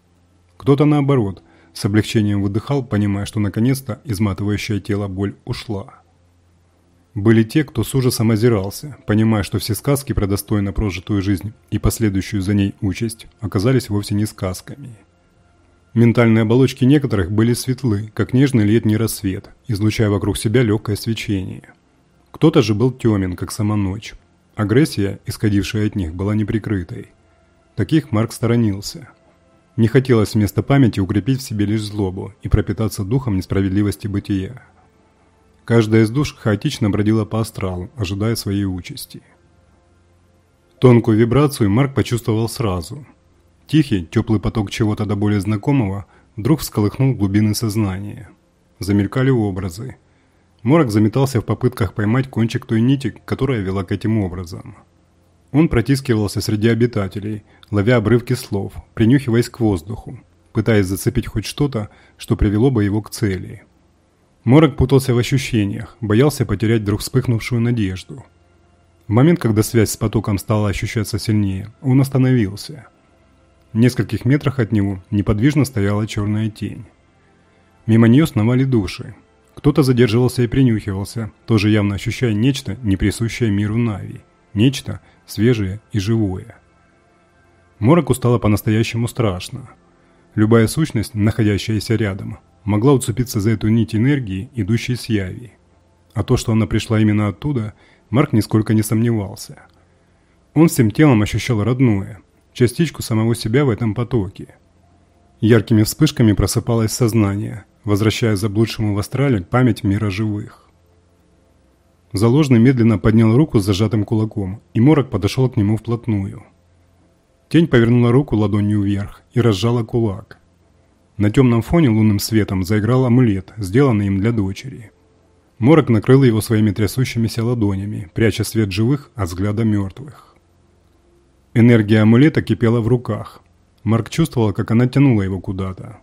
Кто-то наоборот, с облегчением выдыхал, понимая, что наконец-то изматывающая тело боль ушла. Были те, кто с ужасом озирался, понимая, что все сказки про достойно прожитую жизнь и последующую за ней участь оказались вовсе не сказками. Ментальные оболочки некоторых были светлы, как нежный летний рассвет, излучая вокруг себя легкое свечение. Кто-то же был темен, как сама ночь. Агрессия, исходившая от них, была неприкрытой. Таких Марк сторонился. Не хотелось вместо памяти укрепить в себе лишь злобу и пропитаться духом несправедливости бытия. Каждая из душ хаотично бродила по астралу, ожидая своей участи. Тонкую вибрацию Марк почувствовал сразу. Тихий, теплый поток чего-то до более знакомого вдруг всколыхнул глубины сознания. Замелькали образы. Морок заметался в попытках поймать кончик той нити, которая вела к этим образам. Он протискивался среди обитателей, ловя обрывки слов, принюхиваясь к воздуху, пытаясь зацепить хоть что-то, что привело бы его к цели – Морок путался в ощущениях, боялся потерять вдруг вспыхнувшую надежду. В момент, когда связь с потоком стала ощущаться сильнее, он остановился. В нескольких метрах от него неподвижно стояла черная тень. Мимо нее сновали души. Кто-то задерживался и принюхивался, тоже явно ощущая нечто, не присущее миру Нави. Нечто свежее и живое. Мороку стало по-настоящему страшно. Любая сущность, находящаяся рядом, могла уцепиться за эту нить энергии, идущей с Яви. А то, что она пришла именно оттуда, Марк нисколько не сомневался. Он всем телом ощущал родное, частичку самого себя в этом потоке. Яркими вспышками просыпалось сознание, возвращая заблудшему в астрале память мира живых. Заложный медленно поднял руку с зажатым кулаком, и Морок подошел к нему вплотную. Тень повернула руку ладонью вверх и разжала кулак. На темном фоне лунным светом заиграл амулет, сделанный им для дочери. Морок накрыл его своими трясущимися ладонями, пряча свет живых от взгляда мертвых. Энергия амулета кипела в руках. Марк чувствовал, как она тянула его куда-то.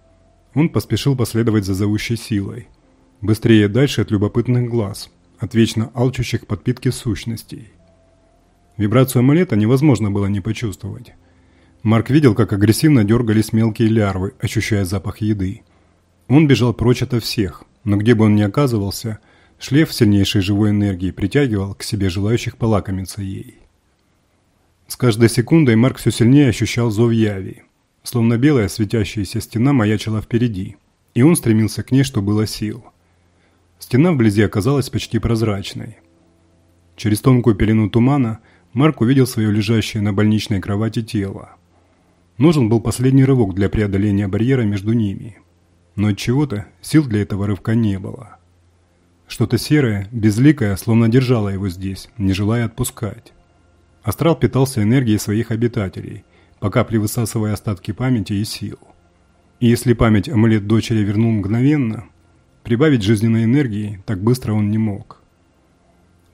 Он поспешил последовать за зовущей силой. Быстрее дальше от любопытных глаз, от вечно алчущих подпитки сущностей. Вибрацию амулета невозможно было не почувствовать. Марк видел, как агрессивно дергались мелкие лярвы, ощущая запах еды. Он бежал прочь ото всех, но где бы он ни оказывался, шлейф сильнейшей живой энергии притягивал к себе желающих полакомиться ей. С каждой секундой Марк все сильнее ощущал зов яви. Словно белая светящаяся стена маячила впереди, и он стремился к ней, что было сил. Стена вблизи оказалась почти прозрачной. Через тонкую пелену тумана Марк увидел свое лежащее на больничной кровати тело. Нужен был последний рывок для преодоления барьера между ними. Но от чего-то сил для этого рывка не было. Что-то серое, безликое, словно держало его здесь, не желая отпускать. Астрал питался энергией своих обитателей, по капле высасывая остатки памяти и сил. И если память амулет дочери вернул мгновенно, прибавить жизненной энергии так быстро он не мог.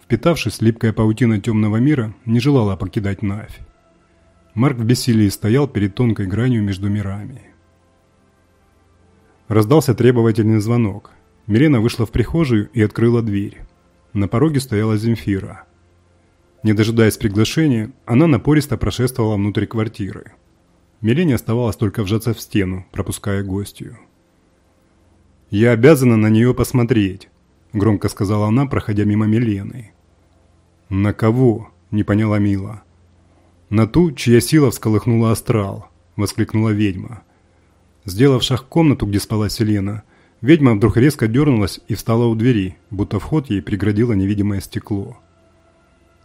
Впитавшись, липкая паутина темного мира не желала покидать Навь. Марк в бессилии стоял перед тонкой гранью между мирами. Раздался требовательный звонок. Милена вышла в прихожую и открыла дверь. На пороге стояла Земфира. Не дожидаясь приглашения, она напористо прошествовала внутрь квартиры. Милене оставалось только вжаться в стену, пропуская гостью. «Я обязана на нее посмотреть», – громко сказала она, проходя мимо Милены. «На кого?» – не поняла Мила. «На ту, чья сила всколыхнула астрал», – воскликнула ведьма. Сделав шаг в комнату, где спала Селена, ведьма вдруг резко дернулась и встала у двери, будто вход ей преградило невидимое стекло.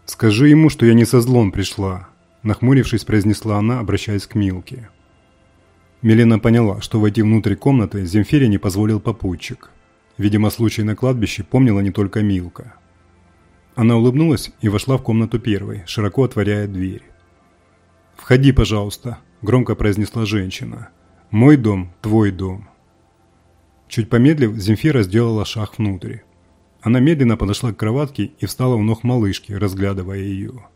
«Скажи ему, что я не со злом пришла», – нахмурившись, произнесла она, обращаясь к Милке. Милена поняла, что войти внутрь комнаты Земфире не позволил попутчик. Видимо, случай на кладбище помнила не только Милка. Она улыбнулась и вошла в комнату первой, широко отворяя дверь. «Входи, пожалуйста», – громко произнесла женщина. «Мой дом – твой дом». Чуть помедлив, Земфира сделала шаг внутрь. Она медленно подошла к кроватке и встала у ног малышки, разглядывая ее.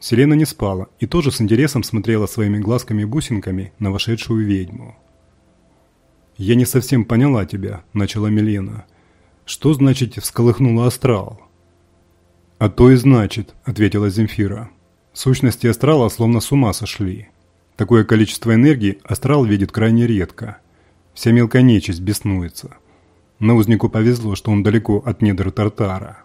Селена не спала и тоже с интересом смотрела своими глазками-бусинками на вошедшую ведьму. «Я не совсем поняла тебя», – начала Милена. «Что значит «всколыхнула астрал»?» «А то и значит», – ответила Земфира. Сущности астрала словно с ума сошли. Такое количество энергии астрал видит крайне редко. Вся мелкая нечисть беснуется. Но узнику повезло, что он далеко от недр Тартара.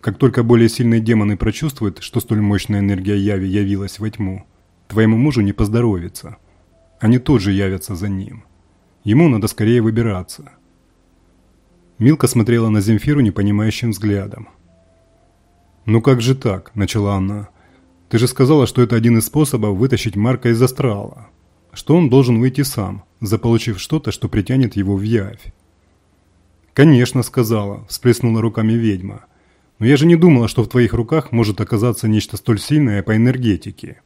Как только более сильные демоны прочувствуют, что столь мощная энергия яви явилась во тьму, твоему мужу не поздоровится. Они тут же явятся за ним. Ему надо скорее выбираться. Милка смотрела на Земфиру непонимающим взглядом. «Ну как же так?» – начала она. «Ты же сказала, что это один из способов вытащить Марка из астрала. Что он должен выйти сам, заполучив что-то, что притянет его в явь». «Конечно», – сказала, – всплеснула руками ведьма. «Но я же не думала, что в твоих руках может оказаться нечто столь сильное по энергетике.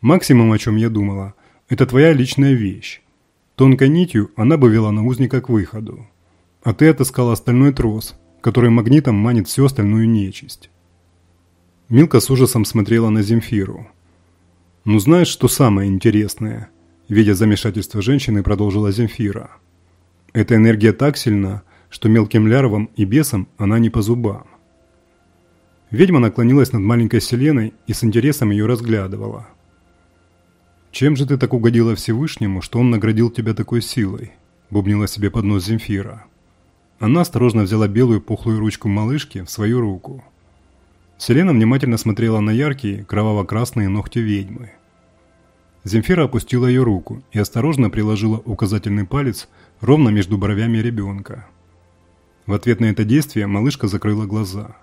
Максимум, о чем я думала, это твоя личная вещь. Тонкой нитью она бы вела на узника к выходу а ты отыскал остальной трос, который магнитом манит всю остальную нечисть. Милка с ужасом смотрела на Земфиру. «Ну знаешь, что самое интересное?» Видя замешательство женщины, продолжила Земфира. «Эта энергия так сильна, что мелким лярвам и бесам она не по зубам». Ведьма наклонилась над маленькой Селеной и с интересом ее разглядывала. «Чем же ты так угодила Всевышнему, что он наградил тебя такой силой?» – бубнила себе под нос Земфира. Она осторожно взяла белую пухлую ручку малышки в свою руку. Селена внимательно смотрела на яркие, кроваво-красные ногти ведьмы. Земфира опустила ее руку и осторожно приложила указательный палец ровно между бровями ребенка. В ответ на это действие малышка закрыла глаза.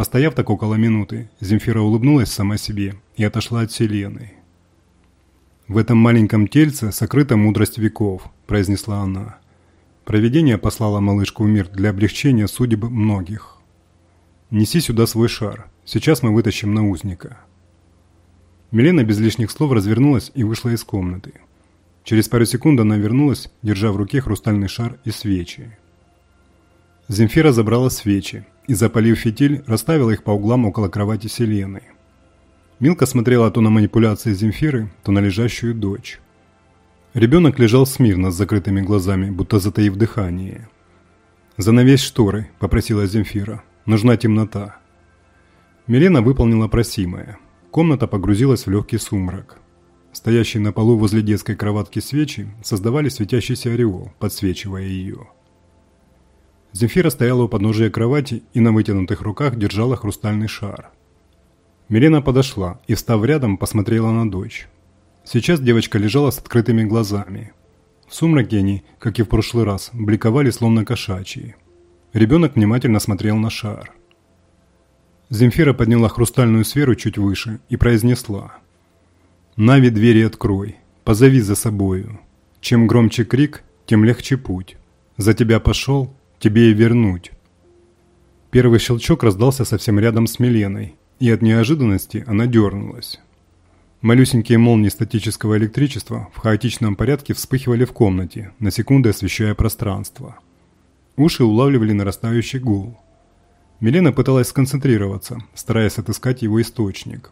Постояв так около минуты, Земфира улыбнулась сама себе и отошла от Селены. «В этом маленьком тельце сокрыта мудрость веков», – произнесла она. Провидение послало малышку в мир для облегчения судеб многих. «Неси сюда свой шар. Сейчас мы вытащим на узника». Милена без лишних слов развернулась и вышла из комнаты. Через пару секунд она вернулась, держа в руке хрустальный шар и свечи. Земфира забрала свечи и, запалив фитиль, расставила их по углам около кровати Селены. Милка смотрела то на манипуляции Земфиры, то на лежащую дочь. Ребенок лежал смирно с закрытыми глазами, будто затаив дыхание. «Занавесь шторы», – попросила Земфира. «Нужна темнота». Милена выполнила просимое. Комната погрузилась в легкий сумрак. Стоящие на полу возле детской кроватки свечи создавали светящийся ореол, подсвечивая ее. Земфира стояла у подножия кровати и на вытянутых руках держала хрустальный шар. Милена подошла и, встав рядом, посмотрела на дочь. Сейчас девочка лежала с открытыми глазами. В сумраке они, как и в прошлый раз, бликовали словно кошачьи. Ребенок внимательно смотрел на шар. Земфира подняла хрустальную сферу чуть выше и произнесла. «Нави двери открой, позови за собою. Чем громче крик, тем легче путь. За тебя пошел, тебе и вернуть». Первый щелчок раздался совсем рядом с Миленой, и от неожиданности она дернулась. Малюсенькие молнии статического электричества в хаотичном порядке вспыхивали в комнате, на секунды освещая пространство. Уши улавливали нарастающий гул. Милена пыталась сконцентрироваться, стараясь отыскать его источник.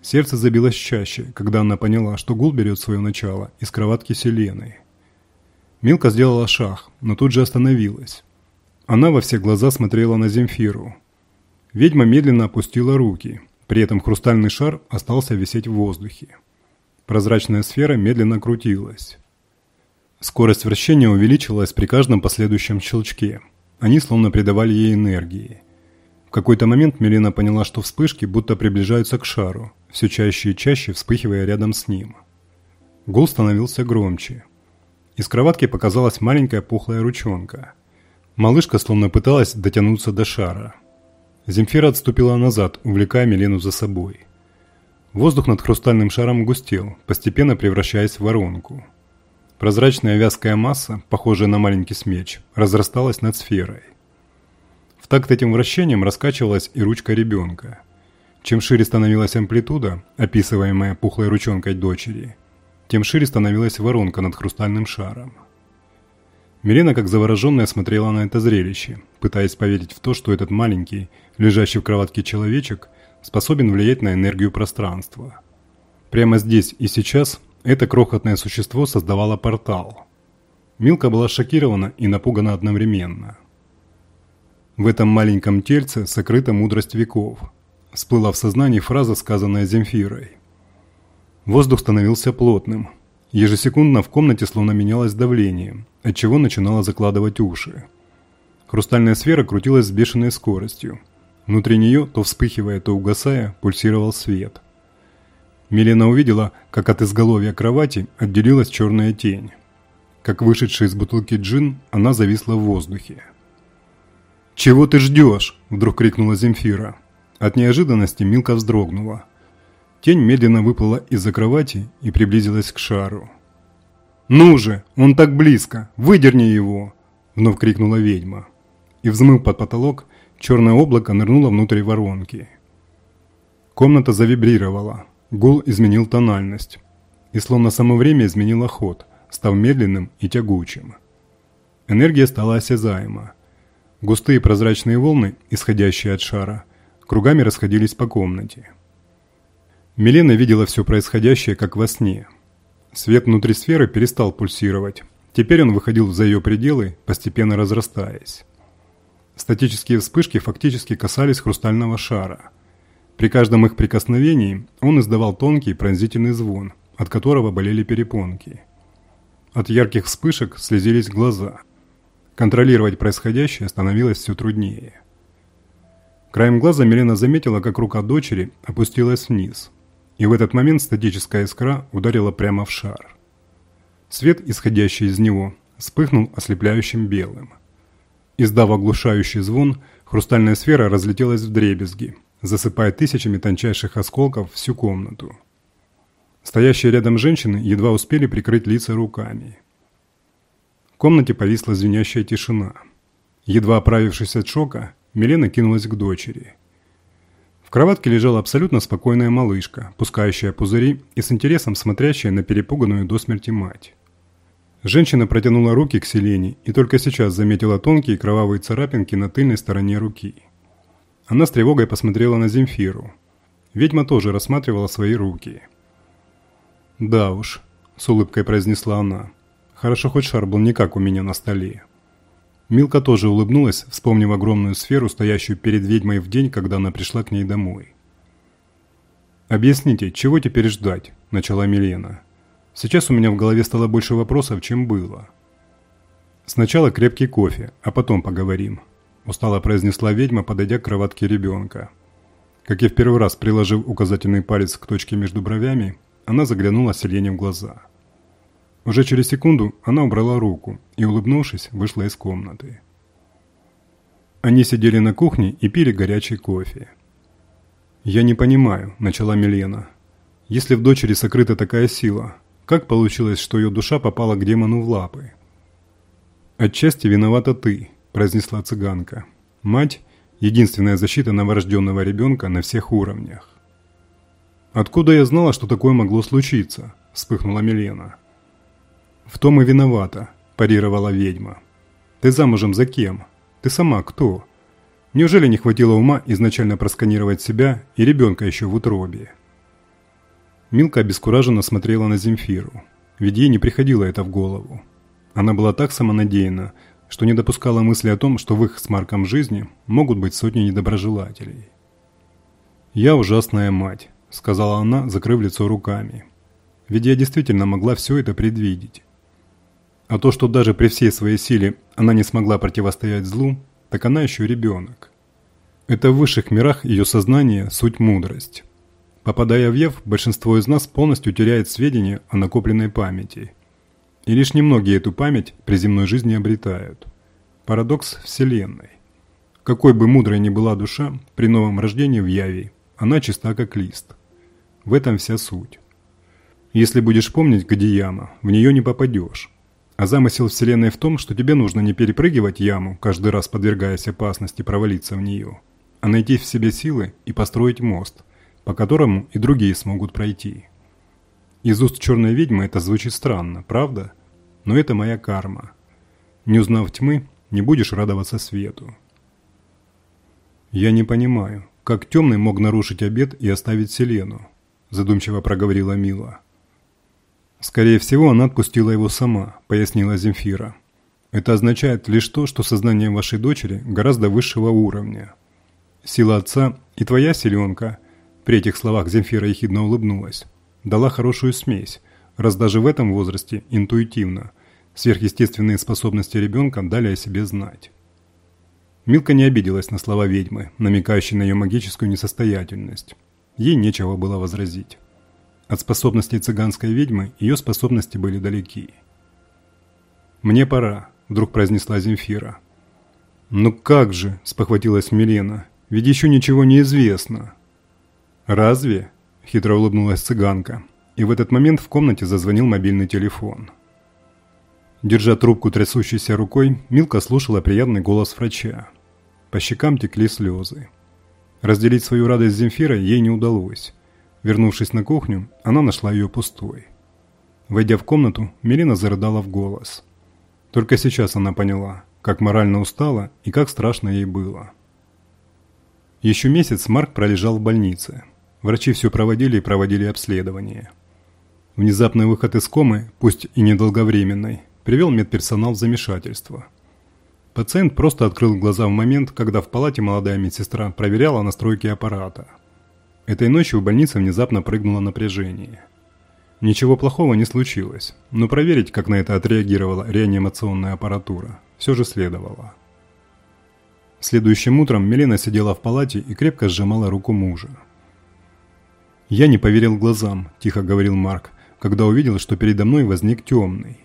Сердце забилось чаще, когда она поняла, что гул берет свое начало из кроватки Селены. Милка сделала шаг, но тут же остановилась. Она во все глаза смотрела на Земфиру. Ведьма медленно опустила руки – при этом хрустальный шар остался висеть в воздухе. Прозрачная сфера медленно крутилась. Скорость вращения увеличивалась при каждом последующем щелчке. Они словно придавали ей энергии. В какой-то момент Мелина поняла, что вспышки будто приближаются к шару, все чаще и чаще вспыхивая рядом с ним. Гул становился громче. Из кроватки показалась маленькая пухлая ручонка. Малышка словно пыталась дотянуться до шара – Земфира отступила назад, увлекая Милену за собой. Воздух над хрустальным шаром густел, постепенно превращаясь в воронку. Прозрачная вязкая масса, похожая на маленький смеч, разрасталась над сферой. В такт этим вращением раскачивалась и ручка ребенка. Чем шире становилась амплитуда, описываемая пухлой ручонкой дочери, тем шире становилась воронка над хрустальным шаром. Милена, как завороженная, смотрела на это зрелище, пытаясь поверить в то, что этот маленький, лежащий в кроватке человечек, способен влиять на энергию пространства. Прямо здесь и сейчас это крохотное существо создавало портал. Милка была шокирована и напугана одновременно. В этом маленьком тельце сокрыта мудрость веков. Всплыла в сознании фраза, сказанная Земфирой. Воздух становился плотным. Ежесекундно в комнате словно менялось давление, отчего начинало закладывать уши. Хрустальная сфера крутилась с бешеной скоростью. Внутри нее, то вспыхивая, то угасая, пульсировал свет. Милена увидела, как от изголовья кровати отделилась черная тень. Как вышедшая из бутылки джин, она зависла в воздухе. «Чего ты ждешь?» – вдруг крикнула Земфира. От неожиданности Милка вздрогнула. Тень медленно выплыла из-за кровати и приблизилась к шару. «Ну же, он так близко! Выдерни его!» – вновь крикнула ведьма. И взмыв под потолок, черное облако нырнуло внутрь воронки. Комната завибрировала, гул изменил тональность. И словно само время изменило ход, став медленным и тягучим. Энергия стала осязаема. Густые прозрачные волны, исходящие от шара, кругами расходились по комнате. Милена видела все происходящее, как во сне. Свет внутри сферы перестал пульсировать. Теперь он выходил за ее пределы, постепенно разрастаясь. Статические вспышки фактически касались хрустального шара. При каждом их прикосновении он издавал тонкий пронзительный звон, от которого болели перепонки. От ярких вспышек слезились глаза – Контролировать происходящее становилось все труднее. Краем глаза Милена заметила, как рука дочери опустилась вниз, и в этот момент статическая искра ударила прямо в шар. Свет, исходящий из него, вспыхнул ослепляющим белым. Издав оглушающий звон, хрустальная сфера разлетелась в дребезги, засыпая тысячами тончайших осколков всю комнату. Стоящие рядом женщины едва успели прикрыть лица руками – в комнате повисла звенящая тишина. Едва оправившись от шока, Милена кинулась к дочери. Кроватке лежала абсолютно спокойная малышка, пускающая пузыри и с интересом смотрящая на перепуганную до смерти мать. Женщина протянула руки к Селене и только сейчас заметила тонкие кровавые царапинки на тыльной стороне руки. Она с тревогой посмотрела на Земфиру. Ведьма тоже рассматривала свои руки. «Да уж», – с улыбкой произнесла она, – Хорошо хоть шар был не как у меня на столе. Милка тоже улыбнулась, вспомнив огромную сферу, стоящую перед ведьмой в день, когда она пришла к ней домой. «Объясните, чего теперь ждать?» – начала Милена. «Сейчас у меня в голове стало больше вопросов, чем было». «Сначала крепкий кофе, а потом поговорим», – устало произнесла ведьма, подойдя к кроватке ребенка. Как и в первый раз, приложив указательный палец к точке между бровями, она заглянула Селене в глаза – уже через секунду она убрала руку и, улыбнувшись, вышла из комнаты. Они сидели на кухне и пили горячий кофе. «Я не понимаю», – начала Милена. «Если в дочери сокрыта такая сила, как получилось, что ее душа попала к демону в лапы?» «Отчасти виновата ты», – произнесла цыганка. «Мать – единственная защита новорожденного ребенка на всех уровнях». «Откуда я знала, что такое могло случиться?» – вспыхнула Милена. «В том и виновата», – парировала ведьма. «Ты замужем за кем? Ты сама кто? Неужели не хватило ума изначально просканировать себя и ребенка еще в утробе?» Милка обескураженно смотрела на Земфиру, ведь ей не приходило это в голову. Она была так самонадеянна, что не допускала мысли о том, что в их с Марком жизни могут быть сотни недоброжелателей. «Я ужасная мать», – сказала она, закрыв лицо руками. «Ведь я действительно могла все это предвидеть. А то, что даже при всей своей силе она не смогла противостоять злу, так она еще ребенок. Это в высших мирах ее сознание – суть мудрость. Попадая в Ев, большинство из нас полностью теряет сведения о накопленной памяти. И лишь немногие эту память при земной жизни обретают. Парадокс Вселенной. Какой бы мудрой ни была душа, при новом рождении в Яве, она чиста как лист. В этом вся суть. Если будешь помнить Гадияма, в нее не попадешь. А замысел Вселенной в том, что тебе нужно не перепрыгивать яму, каждый раз подвергаясь опасности провалиться в нее, а найти в себе силы и построить мост, по которому и другие смогут пройти. Из уст черной ведьмы это звучит странно, правда? Но это моя карма. Не узнав тьмы, не будешь радоваться свету. «Я не понимаю, как темный мог нарушить обет и оставить Селену?» задумчиво проговорила Мила. «Скорее всего, она отпустила его сама», – пояснила Земфира. «Это означает лишь то, что сознание вашей дочери гораздо высшего уровня. Сила отца и твоя силенка», – при этих словах Земфира ехидно улыбнулась, – дала хорошую смесь, раз даже в этом возрасте интуитивно сверхъестественные способности ребенка дали о себе знать. Милка не обиделась на слова ведьмы, намекающие на ее магическую несостоятельность. Ей нечего было возразить. От способностей цыганской ведьмы ее способности были далеки. «Мне пора», – вдруг произнесла Земфира. «Ну как же», – спохватилась Милена, – «ведь еще ничего не известно». «Разве?» – хитро улыбнулась цыганка. И в этот момент в комнате зазвонил мобильный телефон. Держа трубку трясущейся рукой, Милка слушала приятный голос врача. По щекам текли слезы. Разделить свою радость с Земфирой ей не удалось. Вернувшись на кухню, она нашла ее пустой. Войдя в комнату, Мирина зарыдала в голос. Только сейчас она поняла, как морально устала и как страшно ей было. Еще месяц Марк пролежал в больнице. Врачи все проводили и проводили обследование. Внезапный выход из комы, пусть и недолговременный, привел медперсонал в замешательство. Пациент просто открыл глаза в момент, когда в палате молодая медсестра проверяла настройки аппарата – Этой ночью в больнице внезапно прыгнуло напряжение. Ничего плохого не случилось, но проверить, как на это отреагировала реанимационная аппаратура, все же следовало. Следующим утром Милена сидела в палате и крепко сжимала руку мужа. «Я не поверил глазам», – тихо говорил Марк, когда увидел, что передо мной возник темный.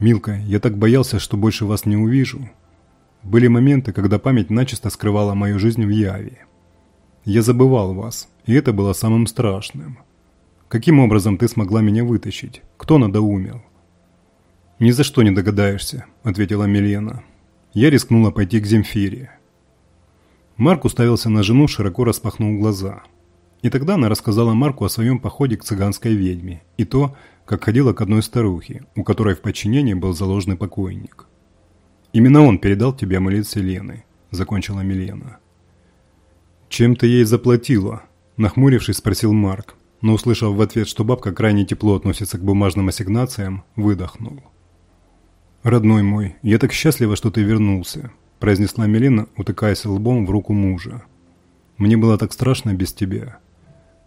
«Милка, я так боялся, что больше вас не увижу». Были моменты, когда память начисто скрывала мою жизнь в яве. Я забывал вас, и это было самым страшным. Каким образом ты смогла меня вытащить? Кто надоумел?» «Ни за что не догадаешься», – ответила Милена. Я рискнула пойти к Земфире. Марк уставился на жену, широко распахнул глаза. И тогда она рассказала Марку о своем походе к цыганской ведьме и то, как ходила к одной старухе, у которой в подчинении был заложенный покойник. «Именно он передал тебе амулет Селены», – закончила Милена. «Чем ты ей заплатила?» – нахмурившись, спросил Марк, но услышав в ответ, что бабка крайне тепло относится к бумажным ассигнациям, выдохнул. «Родной мой, я так счастлива, что ты вернулся», – произнесла Мелина, утыкаясь лбом в руку мужа. «Мне было так страшно без тебя.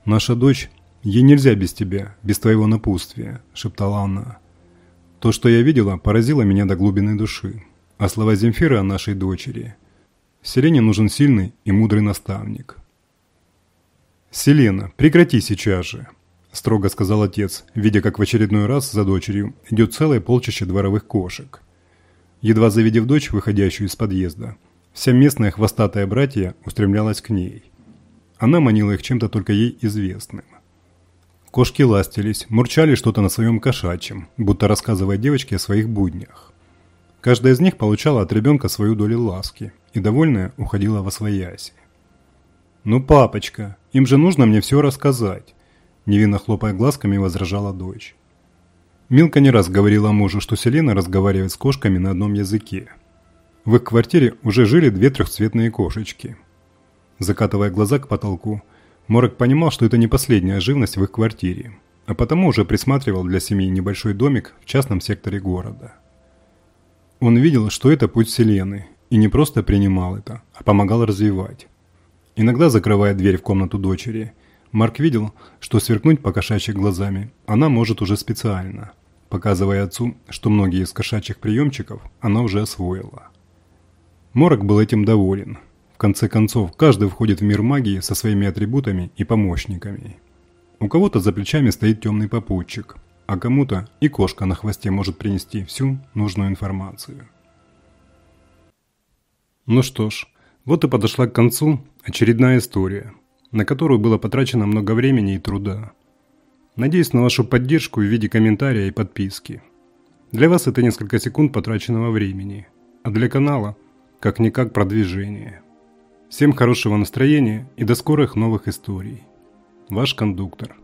Наша дочь, ей нельзя без тебя, без твоего напутствия», – шептала она. «То, что я видела, поразило меня до глубины души, а слова Земфиры о нашей дочери – Селене нужен сильный и мудрый наставник. «Селена, прекрати сейчас же!» – строго сказал отец, видя, как в очередной раз за дочерью идет целое полчище дворовых кошек. Едва завидев дочь, выходящую из подъезда, вся местная хвостатая братья устремлялась к ней. Она манила их чем-то только ей известным. Кошки ластились, мурчали что-то на своем кошачьем, будто рассказывая девочке о своих буднях. Каждая из них получала от ребенка свою долю ласки и, довольная, уходила во свояси. «Ну, папочка, им же нужно мне все рассказать», – невинно хлопая глазками возражала дочь. Милка не раз говорила мужу, что Селена разговаривает с кошками на одном языке. В их квартире уже жили две трехцветные кошечки. Закатывая глаза к потолку, Морок понимал, что это не последняя живность в их квартире, а потому уже присматривал для семьи небольшой домик в частном секторе города. Он видел, что это путь Вселенной, и не просто принимал это, а помогал развивать. Иногда, закрывая дверь в комнату дочери, Марк видел, что сверкнуть по кошачьих глазами она может уже специально, показывая отцу, что многие из кошачьих приемчиков она уже освоила. Морок был этим доволен. В конце концов, каждый входит в мир магии со своими атрибутами и помощниками. У кого-то за плечами стоит темный попутчик – а кому-то и кошка на хвосте может принести всю нужную информацию. Ну что ж, вот и подошла к концу очередная история, на которую было потрачено много времени и труда. Надеюсь на вашу поддержку в виде комментария и подписки. Для вас это несколько секунд потраченного времени, а для канала – как-никак продвижение. Всем хорошего настроения и до скорых новых историй. Ваш кондуктор.